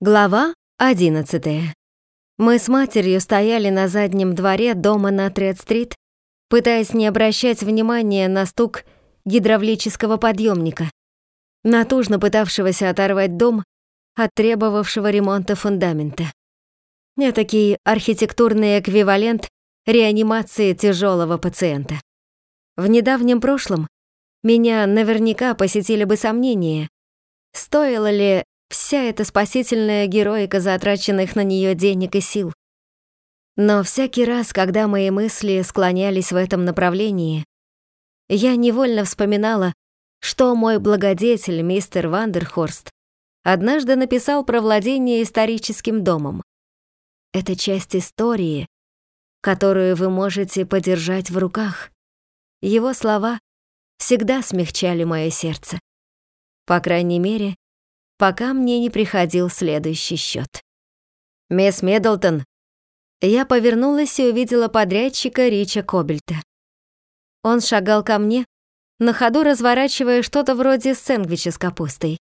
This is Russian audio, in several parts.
Глава 11. Мы с матерью стояли на заднем дворе дома на Тред-стрит, пытаясь не обращать внимания на стук гидравлического подъемника, натужно пытавшегося оторвать дом от требовавшего ремонта фундамента. Этакий архитектурный эквивалент реанимации тяжелого пациента. В недавнем прошлом меня наверняка посетили бы сомнения, стоило ли Вся эта спасительная героика затраченных на нее денег и сил. Но всякий раз, когда мои мысли склонялись в этом направлении, я невольно вспоминала, что мой благодетель, мистер Вандерхорст, однажды написал про владение историческим домом. Это часть истории, которую вы можете подержать в руках. Его слова всегда смягчали мое сердце. По крайней мере, пока мне не приходил следующий счет. «Мисс Медлтон». Я повернулась и увидела подрядчика Рича Кобельта. Он шагал ко мне, на ходу разворачивая что-то вроде сэндвича с капустой.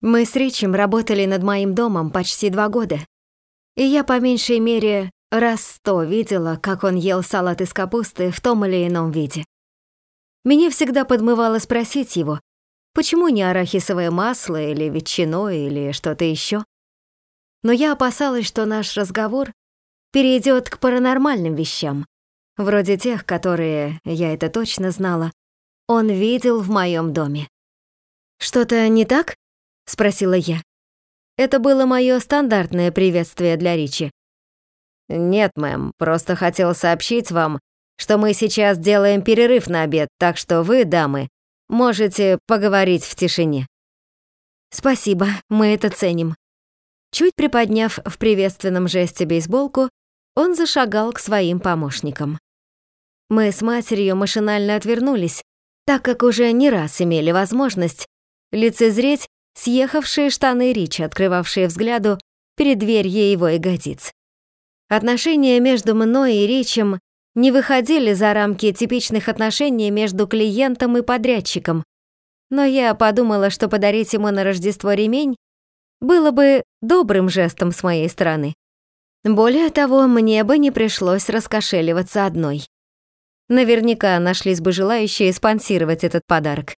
Мы с Ричем работали над моим домом почти два года, и я по меньшей мере раз сто видела, как он ел салат из капусты в том или ином виде. Меня всегда подмывало спросить его, Почему не арахисовое масло или ветчину или что-то еще? Но я опасалась, что наш разговор перейдет к паранормальным вещам, вроде тех, которые, я это точно знала, он видел в моем доме. «Что-то не так?» — спросила я. Это было мое стандартное приветствие для Ричи. «Нет, мэм, просто хотел сообщить вам, что мы сейчас делаем перерыв на обед, так что вы, дамы, Можете поговорить в тишине. Спасибо, мы это ценим. Чуть приподняв в приветственном жесте бейсболку, он зашагал к своим помощникам. Мы с матерью машинально отвернулись, так как уже не раз имели возможность лицезреть съехавшие штаны Ричи, открывавшие взгляду перед дверью его ягодиц. Отношения между мной и Ричем не выходили за рамки типичных отношений между клиентом и подрядчиком. Но я подумала, что подарить ему на Рождество ремень было бы добрым жестом с моей стороны. Более того, мне бы не пришлось раскошеливаться одной. Наверняка нашлись бы желающие спонсировать этот подарок.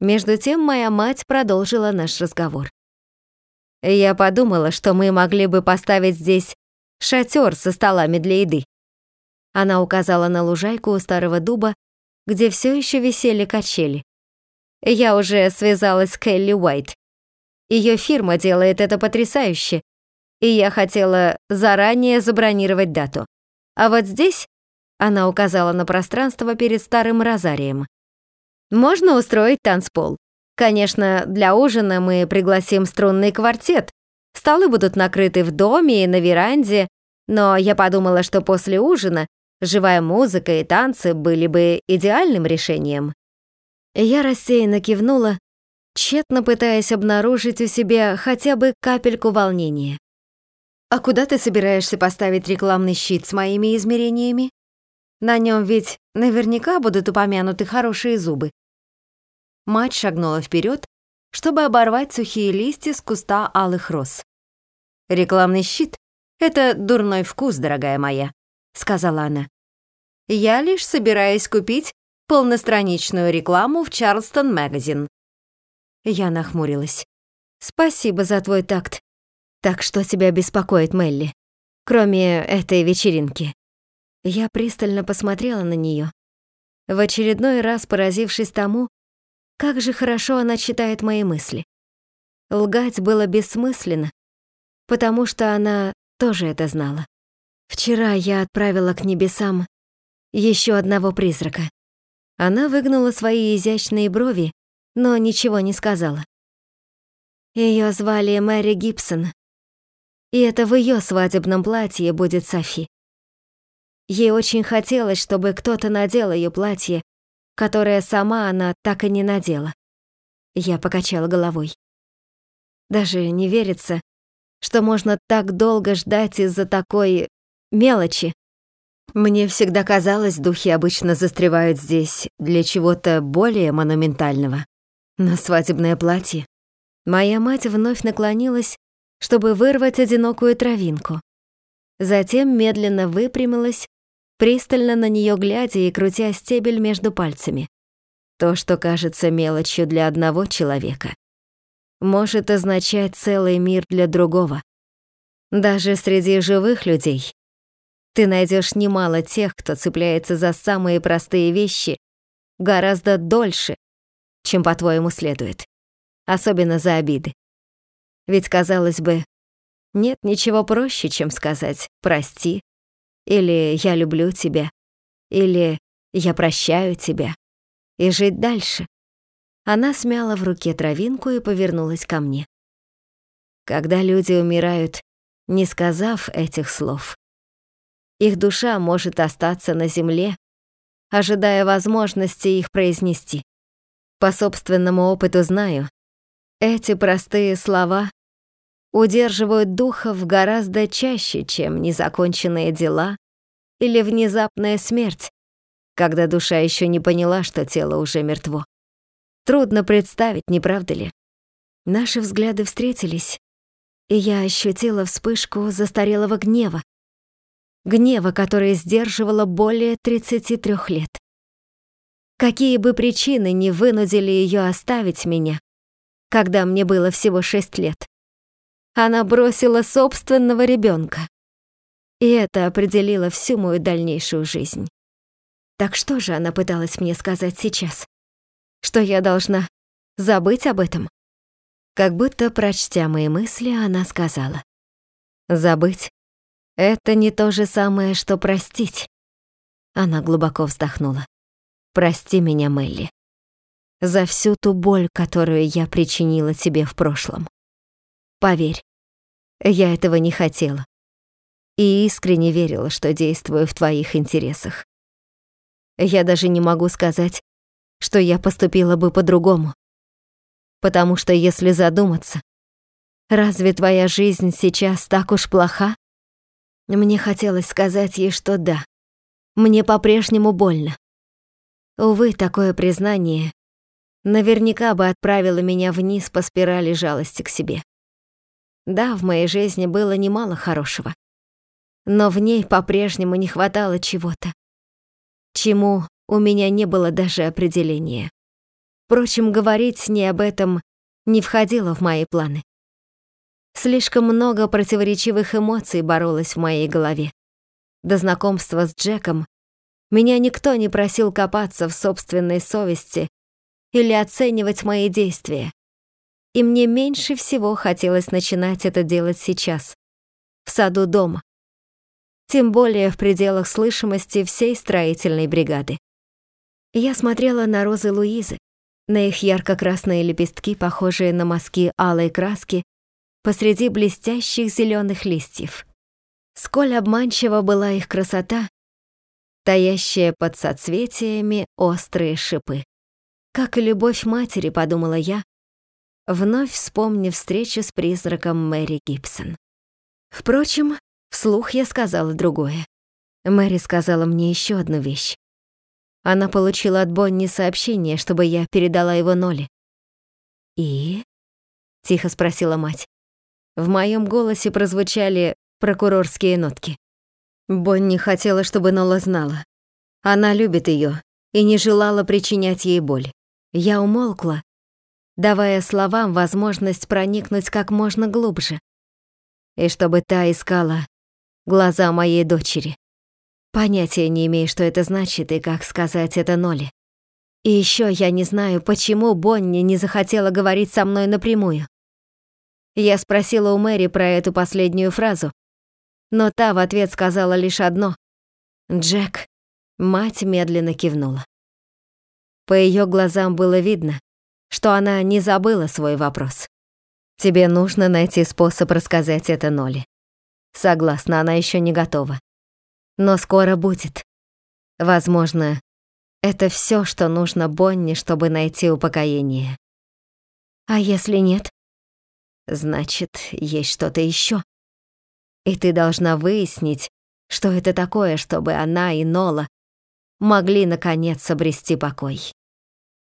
Между тем моя мать продолжила наш разговор. Я подумала, что мы могли бы поставить здесь шатер со столами для еды. Она указала на лужайку у старого дуба, где все еще висели качели. Я уже связалась с Келли Уайт. Ее фирма делает это потрясающе, и я хотела заранее забронировать дату. А вот здесь она указала на пространство перед старым розарием. Можно устроить танцпол. Конечно, для ужина мы пригласим струнный квартет. Столы будут накрыты в доме и на веранде, но я подумала, что после ужина Живая музыка и танцы были бы идеальным решением. Я рассеянно кивнула, тщетно пытаясь обнаружить у себя хотя бы капельку волнения. «А куда ты собираешься поставить рекламный щит с моими измерениями? На нем ведь наверняка будут упомянуты хорошие зубы». Мать шагнула вперед, чтобы оборвать сухие листья с куста алых роз. «Рекламный щит — это дурной вкус, дорогая моя сказала она. Я лишь собираюсь купить полностраничную рекламу в Чарлстон Магазин. Я нахмурилась. Спасибо за твой такт. Так что тебя беспокоит, Мелли? Кроме этой вечеринки. Я пристально посмотрела на нее, в очередной раз поразившись тому, как же хорошо она читает мои мысли. Лгать было бессмысленно, потому что она тоже это знала. Вчера я отправила к небесам еще одного призрака. Она выгнула свои изящные брови, но ничего не сказала. Ее звали Мэри Гибсон, и это в ее свадебном платье будет Софи. Ей очень хотелось, чтобы кто-то надел ее платье, которое сама она так и не надела. Я покачала головой. Даже не верится, что можно так долго ждать из-за такой мелочи. Мне всегда казалось, духи обычно застревают здесь для чего-то более монументального. На свадебное платье. Моя мать вновь наклонилась чтобы вырвать одинокую травинку. Затем медленно выпрямилась, пристально на нее глядя и крутя стебель между пальцами. То, что кажется мелочью для одного человека, может означать целый мир для другого. Даже среди живых людей ты найдешь немало тех, кто цепляется за самые простые вещи гораздо дольше, чем, по-твоему, следует. Особенно за обиды. Ведь, казалось бы, нет ничего проще, чем сказать «прости» или «я люблю тебя» или «я прощаю тебя» и жить дальше. Она смяла в руке травинку и повернулась ко мне. Когда люди умирают, не сказав этих слов, их душа может остаться на земле, ожидая возможности их произнести. По собственному опыту знаю, эти простые слова удерживают духов гораздо чаще, чем незаконченные дела или внезапная смерть, когда душа еще не поняла, что тело уже мертво. Трудно представить, не правда ли? Наши взгляды встретились, и я ощутила вспышку застарелого гнева. Гнева, который сдерживала более 33 лет. Какие бы причины не вынудили ее оставить меня, когда мне было всего 6 лет. Она бросила собственного ребенка. И это определило всю мою дальнейшую жизнь. Так что же она пыталась мне сказать сейчас? Что я должна забыть об этом? Как будто, прочтя мои мысли, она сказала. Забыть — это не то же самое, что простить. Она глубоко вздохнула. Прости меня, Мелли, за всю ту боль, которую я причинила тебе в прошлом. Поверь, я этого не хотела. И искренне верила, что действую в твоих интересах. Я даже не могу сказать, что я поступила бы по-другому. Потому что если задуматься, разве твоя жизнь сейчас так уж плоха? Мне хотелось сказать ей, что да, мне по-прежнему больно. Увы, такое признание наверняка бы отправило меня вниз по спирали жалости к себе. Да, в моей жизни было немало хорошего, но в ней по-прежнему не хватало чего-то, чему у меня не было даже определения. Впрочем, говорить с ней об этом не входило в мои планы. Слишком много противоречивых эмоций боролось в моей голове. До знакомства с Джеком меня никто не просил копаться в собственной совести или оценивать мои действия. И мне меньше всего хотелось начинать это делать сейчас, в саду дома тем более в пределах слышимости всей строительной бригады. Я смотрела на розы Луизы, на их ярко-красные лепестки, похожие на мазки алой краски, посреди блестящих зеленых листьев. Сколь обманчива была их красота, таящая под соцветиями острые шипы. Как и любовь матери, подумала я, вновь вспомнив встречу с призраком Мэри Гибсон. Впрочем, Вслух я сказала другое. Мэри сказала мне еще одну вещь. Она получила от Бонни сообщение, чтобы я передала его Ноле. «И?» — тихо спросила мать. В моем голосе прозвучали прокурорские нотки. Бонни хотела, чтобы Нола знала. Она любит ее и не желала причинять ей боль. Я умолкла, давая словам возможность проникнуть как можно глубже. И чтобы та искала глаза моей дочери. Понятия не имею, что это значит и как сказать это Ноле. И еще я не знаю, почему Бонни не захотела говорить со мной напрямую. Я спросила у Мэри про эту последнюю фразу, но та в ответ сказала лишь одно. «Джек». Мать медленно кивнула. По ее глазам было видно, что она не забыла свой вопрос. «Тебе нужно найти способ рассказать это Ноле. Согласна, она еще не готова. Но скоро будет. Возможно, это все, что нужно Бонни, чтобы найти упокоение. А если нет? Значит, есть что-то еще. И ты должна выяснить, что это такое, чтобы она и Нола могли наконец обрести покой.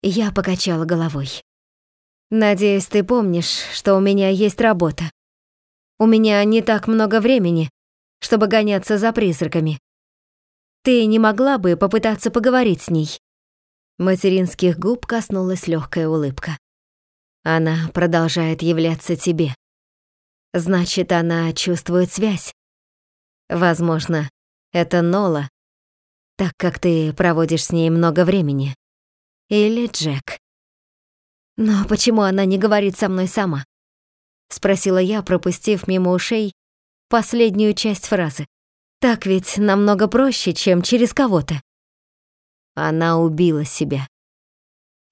Я покачала головой. Надеюсь, ты помнишь, что у меня есть работа. У меня не так много времени, чтобы гоняться за призраками. Ты не могла бы попытаться поговорить с ней?» Материнских губ коснулась легкая улыбка. Она продолжает являться тебе. Значит, она чувствует связь. Возможно, это Нола, так как ты проводишь с ней много времени. Или Джек. Но почему она не говорит со мной сама? Спросила я, пропустив мимо ушей последнюю часть фразы. Так ведь намного проще, чем через кого-то. Она убила себя.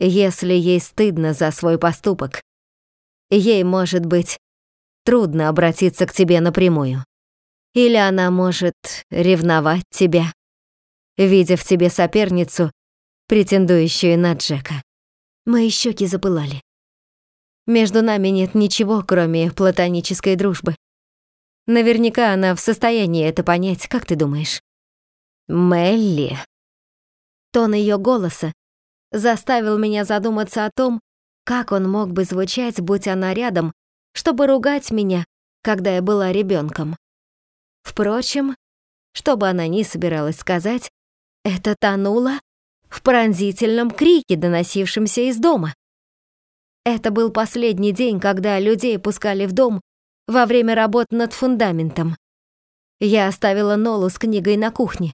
Если ей стыдно за свой поступок, ей, может быть, трудно обратиться к тебе напрямую. Или она может ревновать тебя, видя в тебе соперницу, претендующую на Джека. Мои щеки запылали. Между нами нет ничего, кроме платонической дружбы. Наверняка она в состоянии это понять, как ты думаешь? Мелли. Тон ее голоса заставил меня задуматься о том, как он мог бы звучать, будь она рядом, чтобы ругать меня, когда я была ребенком. Впрочем, что бы она ни собиралась сказать, это тонуло в пронзительном крике, доносившемся из дома. Это был последний день, когда людей пускали в дом во время работ над фундаментом. Я оставила Нолу с книгой на кухне,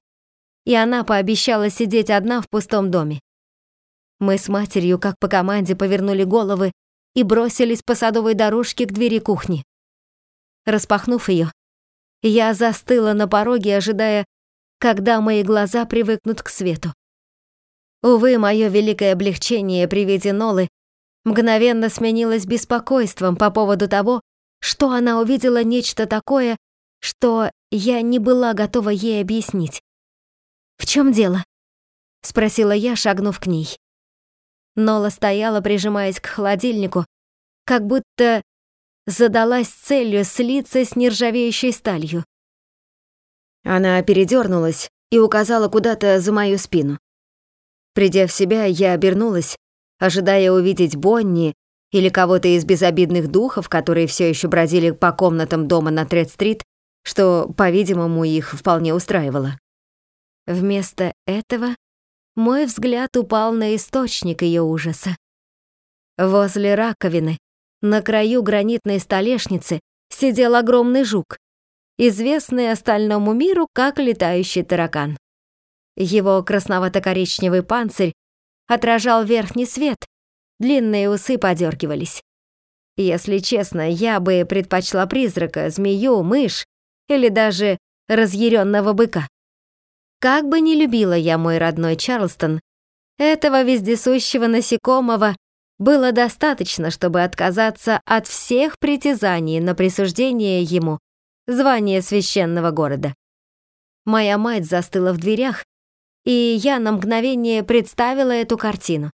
и она пообещала сидеть одна в пустом доме. Мы с матерью, как по команде, повернули головы и бросились по садовой дорожке к двери кухни. Распахнув ее, я застыла на пороге, ожидая, когда мои глаза привыкнут к свету. Увы, мое великое облегчение при виде Нолы мгновенно сменилось беспокойством по поводу того, что она увидела нечто такое, что я не была готова ей объяснить. «В чем дело?» — спросила я, шагнув к ней. Нола стояла, прижимаясь к холодильнику, как будто задалась целью слиться с нержавеющей сталью. Она передернулась и указала куда-то за мою спину. Придя в себя, я обернулась, ожидая увидеть Бонни или кого-то из безобидных духов, которые все еще бродили по комнатам дома на Тред-стрит, что, по-видимому, их вполне устраивало. Вместо этого мой взгляд упал на источник ее ужаса. Возле раковины, на краю гранитной столешницы, сидел огромный жук, известный остальному миру как летающий таракан. Его красновато-коричневый панцирь отражал верхний свет, длинные усы подергивались. Если честно, я бы предпочла призрака, змею, мышь или даже разъяренного быка. Как бы ни любила я мой родной Чарлстон, этого вездесущего насекомого было достаточно, чтобы отказаться от всех притязаний на присуждение ему звания священного города. Моя мать застыла в дверях, и я на мгновение представила эту картину.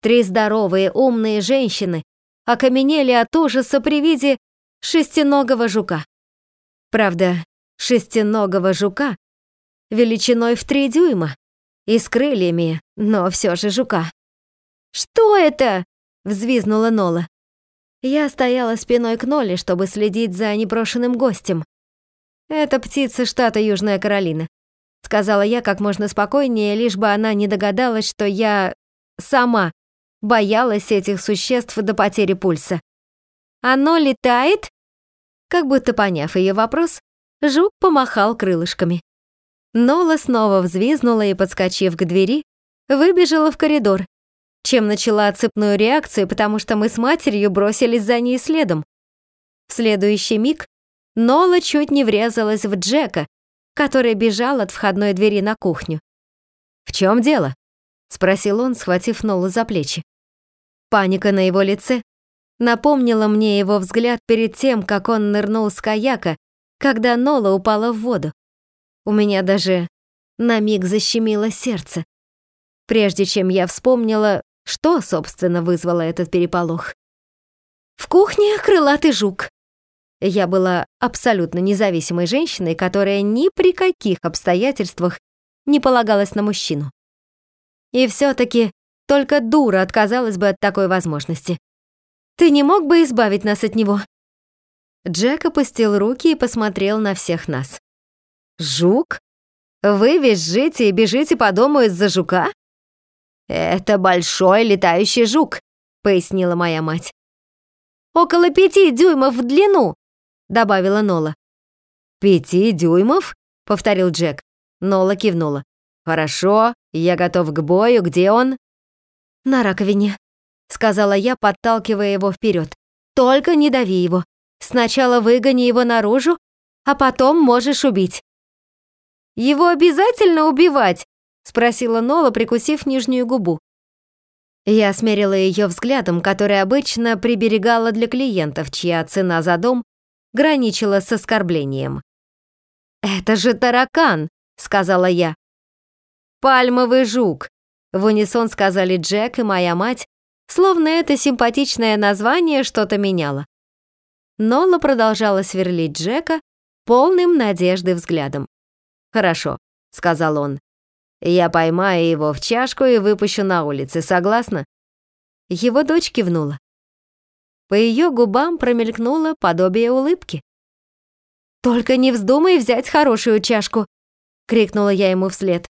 Три здоровые, умные женщины окаменели от ужаса при виде шестиногого жука. Правда, шестиногого жука величиной в три дюйма и с крыльями, но все же жука. «Что это?» — взвизнула Нола. Я стояла спиной к Ноле, чтобы следить за непрошенным гостем. «Это птица штата Южная Каролина», — сказала я как можно спокойнее, лишь бы она не догадалась, что я сама боялась этих существ до потери пульса. «Оно летает?» Как будто поняв ее вопрос, жук помахал крылышками. Нола снова взвизнула и, подскочив к двери, выбежала в коридор, чем начала цепную реакцию, потому что мы с матерью бросились за ней следом. В следующий миг Нола чуть не врезалась в Джека, который бежал от входной двери на кухню. «В чем дело?» — спросил он, схватив Нолу за плечи. Паника на его лице напомнила мне его взгляд перед тем, как он нырнул с каяка, когда Нола упала в воду. У меня даже на миг защемило сердце, прежде чем я вспомнила, что, собственно, вызвало этот переполох. В кухне крылатый жук. Я была абсолютно независимой женщиной, которая ни при каких обстоятельствах не полагалась на мужчину. И все-таки только дура отказалась бы от такой возможности. Ты не мог бы избавить нас от него? Джек опустил руки и посмотрел на всех нас. «Жук? Вы визжите и бежите по дому из-за жука?» «Это большой летающий жук», — пояснила моя мать. «Около пяти дюймов в длину», — добавила Нола. «Пяти дюймов?» — повторил Джек. Нола кивнула. «Хорошо, я готов к бою. Где он?» «На раковине», — сказала я, подталкивая его вперед. «Только не дави его. Сначала выгони его наружу, а потом можешь убить». «Его обязательно убивать?» — спросила Нола, прикусив нижнюю губу. Я смерила ее взглядом, который обычно приберегала для клиентов, чья цена за дом граничила с оскорблением. «Это же таракан!» — сказала я. «Пальмовый жук!» — в унисон сказали Джек и моя мать, словно это симпатичное название что-то меняло. Нола продолжала сверлить Джека полным надежды взглядом. «Хорошо», — сказал он. «Я поймаю его в чашку и выпущу на улице, согласна?» Его дочь кивнула. По ее губам промелькнуло подобие улыбки. «Только не вздумай взять хорошую чашку!» — крикнула я ему вслед.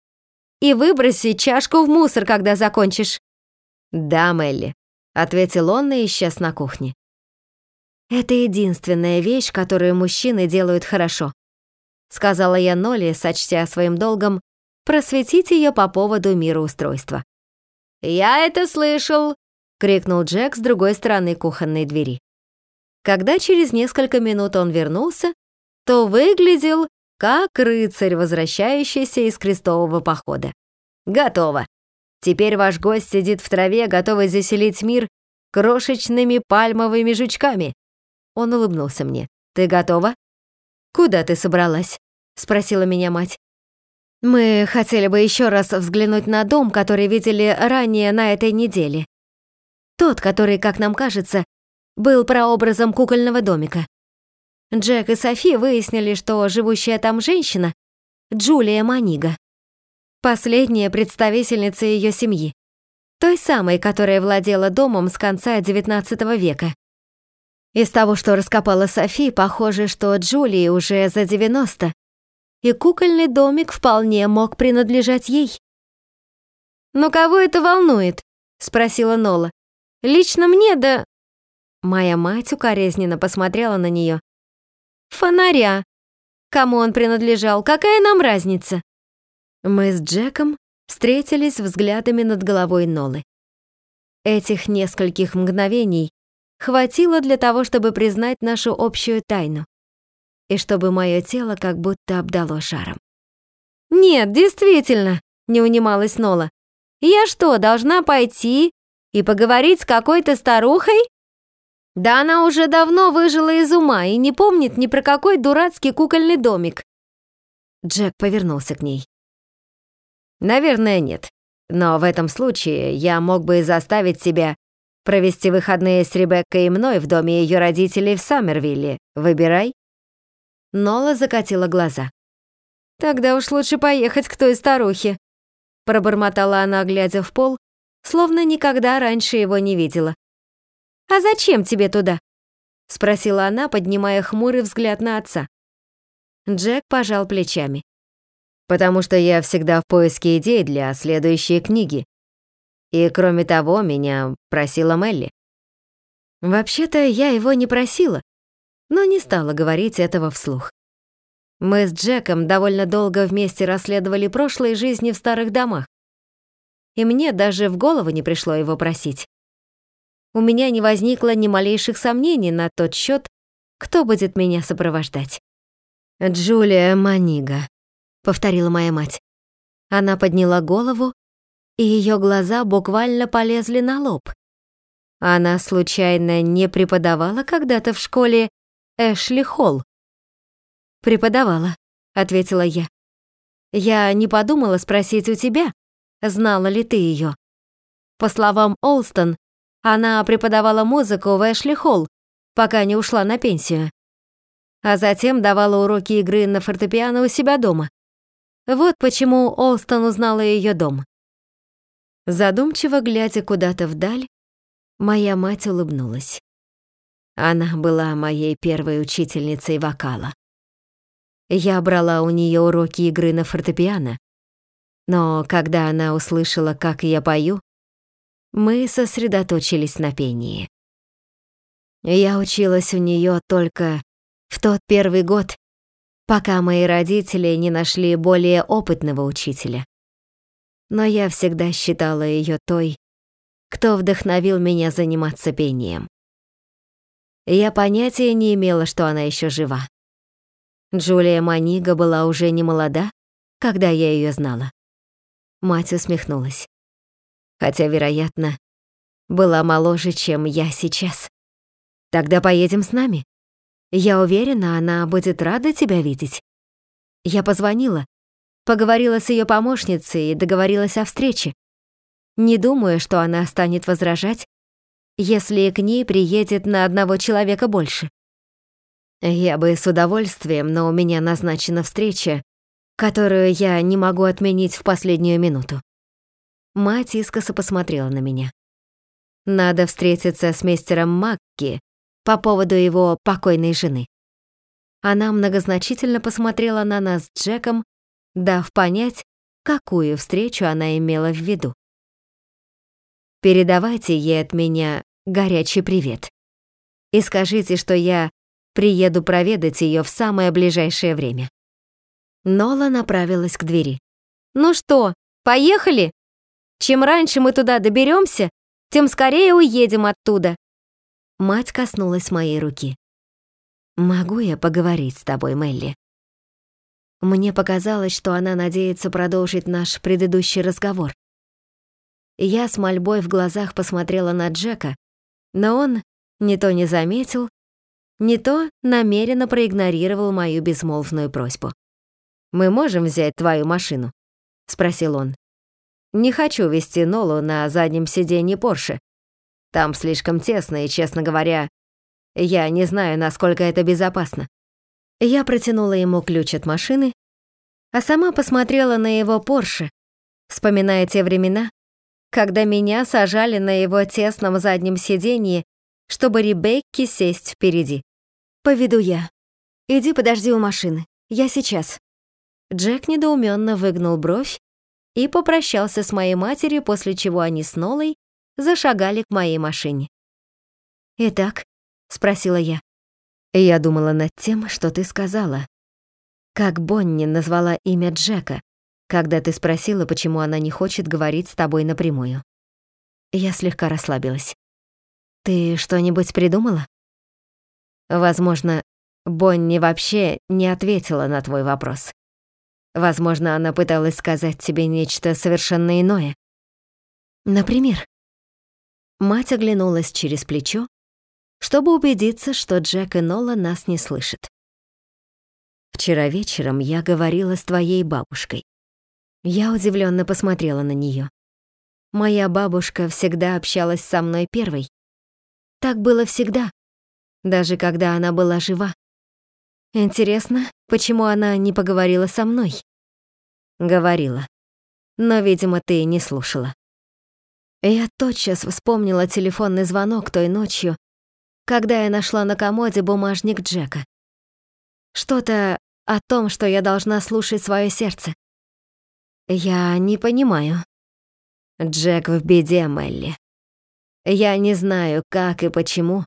«И выброси чашку в мусор, когда закончишь!» «Да, Мелли», — ответил он и исчез на кухне. «Это единственная вещь, которую мужчины делают хорошо», — сказала я Ноле, сочтя своим долгом просветить ее по поводу мироустройства. «Я это слышал!» — крикнул Джек с другой стороны кухонной двери. Когда через несколько минут он вернулся, то выглядел как рыцарь, возвращающийся из крестового похода. «Готово. Теперь ваш гость сидит в траве, готовый заселить мир крошечными пальмовыми жучками». Он улыбнулся мне. «Ты готова?» «Куда ты собралась?» — спросила меня мать. «Мы хотели бы еще раз взглянуть на дом, который видели ранее на этой неделе. Тот, который, как нам кажется, был прообразом кукольного домика. Джек и Софи выяснили, что живущая там женщина — Джулия Манига. Последняя представительница ее семьи. Той самой, которая владела домом с конца XIX века. Из того, что раскопала Софи, похоже, что Джулии уже за 90, и кукольный домик вполне мог принадлежать ей. «Но кого это волнует?» — спросила Нола. «Лично мне, да...» Моя мать укоризненно посмотрела на нее Фонаря. Кому он принадлежал, какая нам разница? Мы с Джеком встретились взглядами над головой Нолы. Этих нескольких мгновений хватило для того, чтобы признать нашу общую тайну и чтобы мое тело как будто обдало жаром. «Нет, действительно», — не унималась Нола. «Я что, должна пойти и поговорить с какой-то старухой?» Да она уже давно выжила из ума и не помнит ни про какой дурацкий кукольный домик. Джек повернулся к ней. Наверное, нет. Но в этом случае я мог бы заставить себя провести выходные с Ребеккой и мной в доме ее родителей в Саммервилле. Выбирай. Нола закатила глаза. Тогда уж лучше поехать к той старухе. Пробормотала она, глядя в пол, словно никогда раньше его не видела. «А зачем тебе туда?» — спросила она, поднимая хмурый взгляд на отца. Джек пожал плечами. «Потому что я всегда в поиске идей для следующей книги. И кроме того, меня просила Мелли». Вообще-то я его не просила, но не стала говорить этого вслух. Мы с Джеком довольно долго вместе расследовали прошлые жизни в старых домах. И мне даже в голову не пришло его просить у меня не возникло ни малейших сомнений на тот счет, кто будет меня сопровождать. «Джулия Манига», — повторила моя мать. Она подняла голову, и ее глаза буквально полезли на лоб. Она случайно не преподавала когда-то в школе Эшли Холл? «Преподавала», — ответила я. «Я не подумала спросить у тебя, знала ли ты ее. По словам Олстон, она преподавала музыку в Эшли Холл, пока не ушла на пенсию. А затем давала уроки игры на фортепиано у себя дома. Вот почему Олстон узнала ее дом. Задумчиво глядя куда-то вдаль, моя мать улыбнулась. Она была моей первой учительницей вокала. Я брала у нее уроки игры на фортепиано, но когда она услышала, как я пою, мы сосредоточились на пении. Я училась у нее только в тот первый год, пока мои родители не нашли более опытного учителя. Но я всегда считала ее той, кто вдохновил меня заниматься пением. Я понятия не имела, что она еще жива. Джулия Манига была уже не молода, когда я ее знала. Мать усмехнулась. Хотя, вероятно, была моложе, чем я сейчас. Тогда поедем с нами. Я уверена, она будет рада тебя видеть. Я позвонила, поговорила с ее помощницей и договорилась о встрече. Не думаю, что она станет возражать, если к ней приедет на одного человека больше. Я бы с удовольствием, но у меня назначена встреча, которую я не могу отменить в последнюю минуту. Мать искоса посмотрела на меня. Надо встретиться с мистером Макки по поводу его покойной жены. Она многозначительно посмотрела на нас с Джеком, дав понять, какую встречу она имела в виду. Передавайте ей от меня горячий привет. И скажите, что я приеду проведать ее в самое ближайшее время. Нола направилась к двери. «Ну что, поехали? Чем раньше мы туда доберемся, тем скорее уедем оттуда». Мать коснулась моей руки. «Могу я поговорить с тобой, Мелли?» Мне показалось, что она надеется продолжить наш предыдущий разговор. Я с мольбой в глазах посмотрела на Джека, но он не то не заметил, не то намеренно проигнорировал мою безмолвную просьбу. «Мы можем взять твою машину?» — спросил он. «Не хочу вести Нолу на заднем сиденье Порше. Там слишком тесно, и, честно говоря, я не знаю, насколько это безопасно». Я протянула ему ключ от машины, а сама посмотрела на его Порше, вспоминая те времена, когда меня сажали на его тесном заднем сиденье, чтобы Ребекке сесть впереди. «Поведу я. Иди подожди у машины. Я сейчас». Джек недоуменно выгнул бровь и попрощался с моей матерью, после чего они с Нолой зашагали к моей машине. «Итак?» — спросила я. «Я думала над тем, что ты сказала. Как Бонни назвала имя Джека, когда ты спросила, почему она не хочет говорить с тобой напрямую». Я слегка расслабилась. «Ты что-нибудь придумала?» «Возможно, Бонни вообще не ответила на твой вопрос. Возможно, она пыталась сказать тебе нечто совершенно иное. Например, мать оглянулась через плечо, чтобы убедиться, что Джек и Нола нас не слышат. Вчера вечером я говорила с твоей бабушкой. Я удивленно посмотрела на нее. Моя бабушка всегда общалась со мной первой. Так было всегда, даже когда она была жива. Интересно, почему она не поговорила со мной? Говорила. Но, видимо, ты не слушала. Я тотчас вспомнила телефонный звонок той ночью, когда я нашла на комоде бумажник Джека. Что-то о том, что я должна слушать свое сердце. Я не понимаю. Джек в беде, Мелли. Я не знаю, как и почему,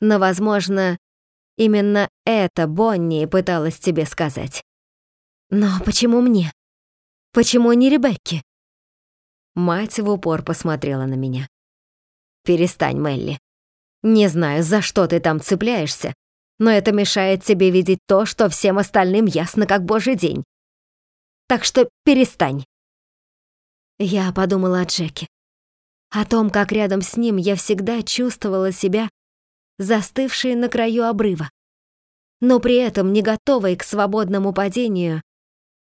но, возможно, Именно это Бонни пыталась тебе сказать. Но почему мне? Почему не Ребекке? Мать в упор посмотрела на меня. Перестань, Мелли. Не знаю, за что ты там цепляешься, но это мешает тебе видеть то, что всем остальным ясно как божий день. Так что перестань. Я подумала о Джеке. О том, как рядом с ним я всегда чувствовала себя застывшие на краю обрыва, но при этом не готовые к свободному падению,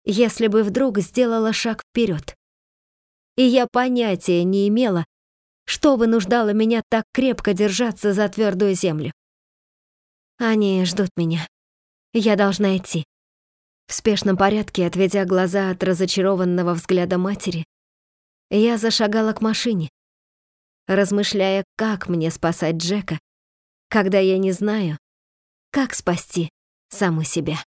если бы вдруг сделала шаг вперед. И я понятия не имела, что вынуждало меня так крепко держаться за твердую землю. Они ждут меня. Я должна идти. В спешном порядке, отведя глаза от разочарованного взгляда матери, я зашагала к машине, размышляя, как мне спасать Джека, когда я не знаю, как спасти саму себя.